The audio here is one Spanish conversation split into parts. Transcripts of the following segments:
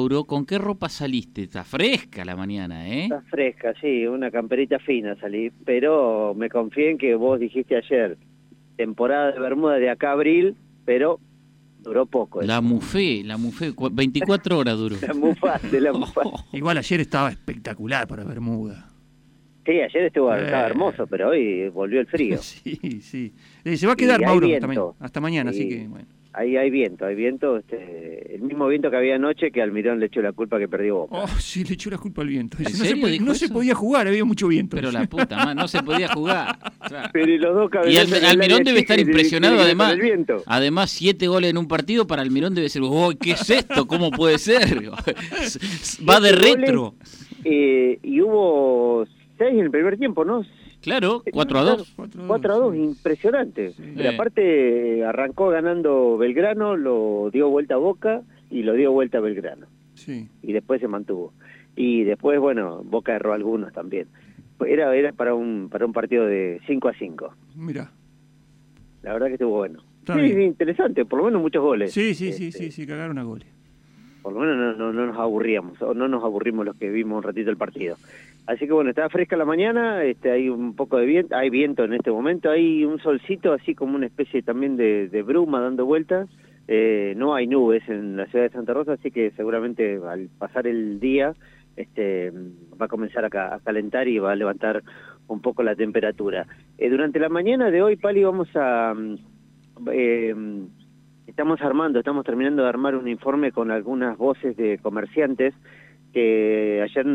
Mauro, ¿con qué ropa saliste? Está fresca la mañana, ¿eh? Está fresca, sí, una camperita fina salí, pero me confié en que vos dijiste ayer, temporada de Bermuda de acá a abril, pero duró poco. La mufé, la mufé, 24 horas duró. la mufaste, la mufaste. Igual ayer estaba espectacular para Bermuda. Sí, ayer estuvo, estaba hermoso, pero hoy volvió el frío. sí, sí. Eh, se va a quedar, Mauro, hasta, mañana, así que bueno. Ahí hay viento, hay viento, este, el mismo viento que había anoche que Almirón le echó la culpa que perdió Boca. Oh, sí, le echó la culpa al viento. no, se, no se, podía jugar, había mucho viento. Pero la puta, no se podía jugar. Pero y los dos Y Almirón debe estar impresionado además. Además, siete goles en un partido para Almirón debe ser, oh, ¿qué es esto? ¿Cómo puede ser? Va de retro. eh, y hubo seis en el primer tiempo, ¿no? Claro, 4 a 2. 4 a 2, impresionante. Pero aparte arrancó ganando Belgrano, lo dio vuelta a Boca y lo dio vuelta a Belgrano. Sí. Y después se mantuvo. Y después, bueno, Boca erró algunos también. Era era para un para un partido de 5 a 5. Mira. La verdad que estuvo bueno. sí, interesante, por lo menos muchos goles. Sí, sí, sí, sí, este, sí, cagaron a goles por lo menos no, no, nos aburríamos, o no nos aburrimos los que vimos un ratito el partido. Así que bueno, estaba fresca la mañana, este, hay un poco de viento, hay viento en este momento, hay un solcito así como una especie también de, bruma dando vueltas, eh, no hay nubes en la ciudad de Santa Rosa, así que seguramente al pasar el día este, va a comenzar a, calentar y va a levantar un poco la temperatura. Eh, durante la mañana de hoy, Pali, vamos a... Mm, eh, estamos armando, estamos terminando de armar un informe con algunas voces de comerciantes que ayer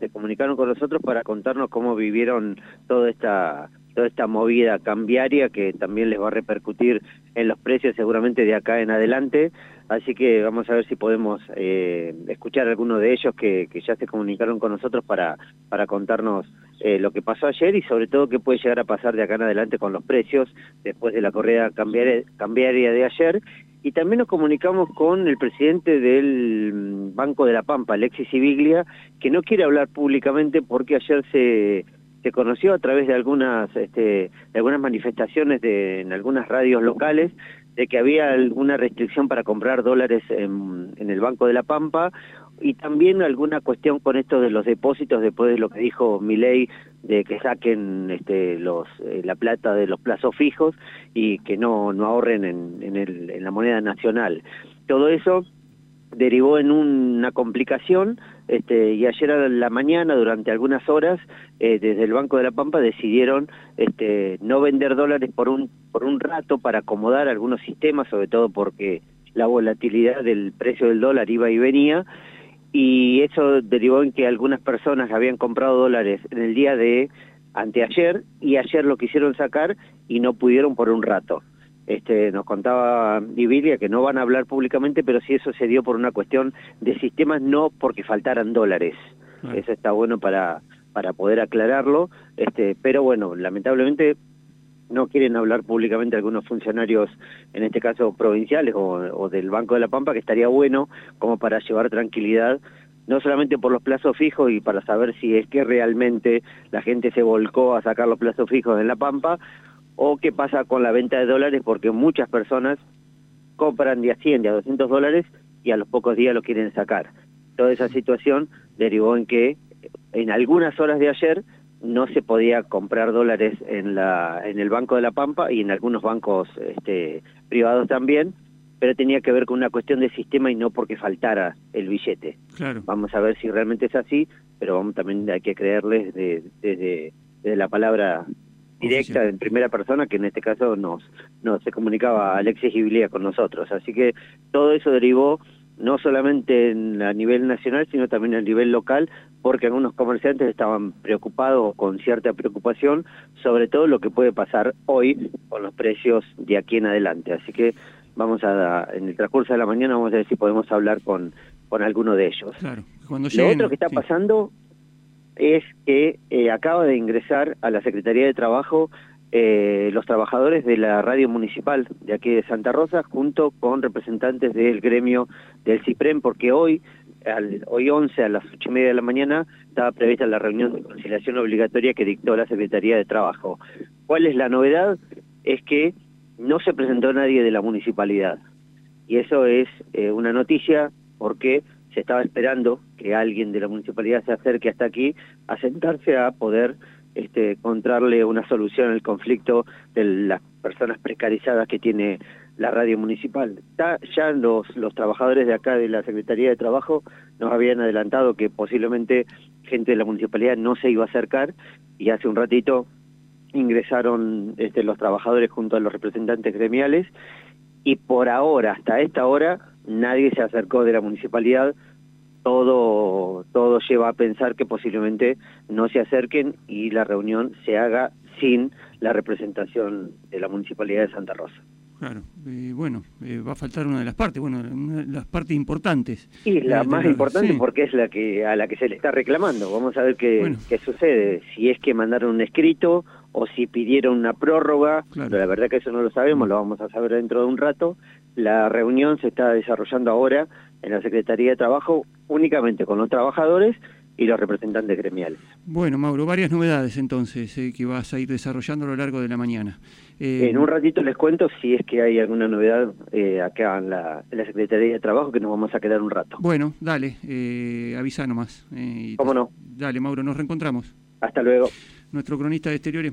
se comunicaron con nosotros para contarnos cómo vivieron toda esta toda esta movida cambiaria que también les va a repercutir en los precios seguramente de acá en adelante. Así que vamos a ver si podemos eh, escuchar a algunos de ellos que, ya se comunicaron con nosotros para, para contarnos eh, lo que pasó ayer y sobre todo qué puede llegar a pasar de acá en adelante con los precios después de la corrida cambiaria, cambiaria de ayer. Y también nos comunicamos con el presidente del Banco de la Pampa, Alexis Sibiglia, que no quiere hablar públicamente porque ayer se se conoció a través de algunas este, algunas manifestaciones de, en algunas radios locales de que había alguna restricción para comprar dólares en, en el Banco de la Pampa y también alguna cuestión con esto de los depósitos después de lo que dijo Milei de que saquen este, los eh, la plata de los plazos fijos y que no no ahorren en, en, el, en la moneda nacional. Todo eso derivó en una complicación este, y ayer a la mañana, durante algunas horas, eh, desde el Banco de la Pampa decidieron este, no vender dólares por un, por un rato para acomodar algunos sistemas, sobre todo porque la volatilidad del precio del dólar iba y venía, y eso derivó en que algunas personas habían comprado dólares en el día de anteayer y ayer lo quisieron sacar y no pudieron por un rato. Este, nos contaba Divilia que no van a hablar públicamente, pero sí eso se dio por una cuestión de sistemas, no porque faltaran dólares. Eso está bueno para, para poder aclararlo, este, pero bueno, lamentablemente no quieren hablar públicamente algunos funcionarios, en este caso provinciales o, o del Banco de la Pampa, que estaría bueno como para llevar tranquilidad no solamente por los plazos fijos y para saber si es que realmente la gente se volcó a sacar los plazos fijos en La Pampa, o qué pasa con la venta de dólares porque muchas personas compran de a 100, de a 200 dólares y a los pocos días lo quieren sacar. Toda esa situación derivó en que en algunas horas de ayer no se podía comprar dólares en la en el Banco de la Pampa y en algunos bancos este, privados también, pero tenía que ver con una cuestión de sistema y no porque faltara el billete. Claro. Vamos a ver si realmente es así, pero vamos, también hay que creerles desde de, de, la palabra directa en primera persona que en este caso nos, nos se comunicaba Alexis Gibilia con nosotros. Así que todo eso derivó no solamente en, a nivel nacional, sino también a nivel local, porque algunos comerciantes estaban preocupados con cierta preocupación sobre todo lo que puede pasar hoy con los precios de aquí en adelante. Así que vamos a, en el transcurso de la mañana, vamos a ver si podemos hablar con, con alguno de ellos. Claro, cuando lo otro que está pasando es que eh, acaba de ingresar a la Secretaría de Trabajo eh, los trabajadores de la radio municipal de aquí de Santa Rosa junto con representantes del gremio del CIPREM porque hoy al, hoy 11 a las ocho y media de la mañana estaba prevista la reunión de conciliación obligatoria que dictó la Secretaría de Trabajo. ¿Cuál es la novedad? Es que no se presentó nadie de la municipalidad y eso es eh, una noticia porque se estaba esperando que alguien de la municipalidad se acerque hasta aquí a sentarse a poder este, encontrarle una solución al conflicto de las personas precarizadas que tiene la radio municipal. Ya, los, los trabajadores de acá de la Secretaría de Trabajo nos habían adelantado que posiblemente gente de la municipalidad no se iba a acercar y hace un ratito ingresaron este, los trabajadores junto a los representantes gremiales y por ahora, hasta esta hora, nadie se acercó de la municipalidad. Todo, todo lleva a pensar que posiblemente no se acerquen y la reunión se haga sin la representación de la municipalidad de Santa Rosa. Claro, eh, bueno, eh, va a faltar una de las partes, bueno, una de las partes importantes. Y la más importante porque es la que a la que se le está reclamando. Vamos a ver qué, qué sucede, si es que mandaron un escrito o si pidieron una prórroga, pero la verdad que eso no lo sabemos, lo vamos a saber dentro de un rato. La reunión se está desarrollando ahora en la Secretaría de Trabajo únicamente con los trabajadores y los representantes gremiales. Bueno, Mauro, varias novedades entonces eh, que vas a ir desarrollando a lo largo de la mañana. Eh, en un ratito les cuento si es que hay alguna novedad eh, acá en la, Secretaría de Trabajo que nos vamos a quedar un rato. Bueno, dale, avisa nomás. ¿Cómo no? Dale, Mauro, nos reencontramos. Hasta luego. Nuestro cronista de exteriores.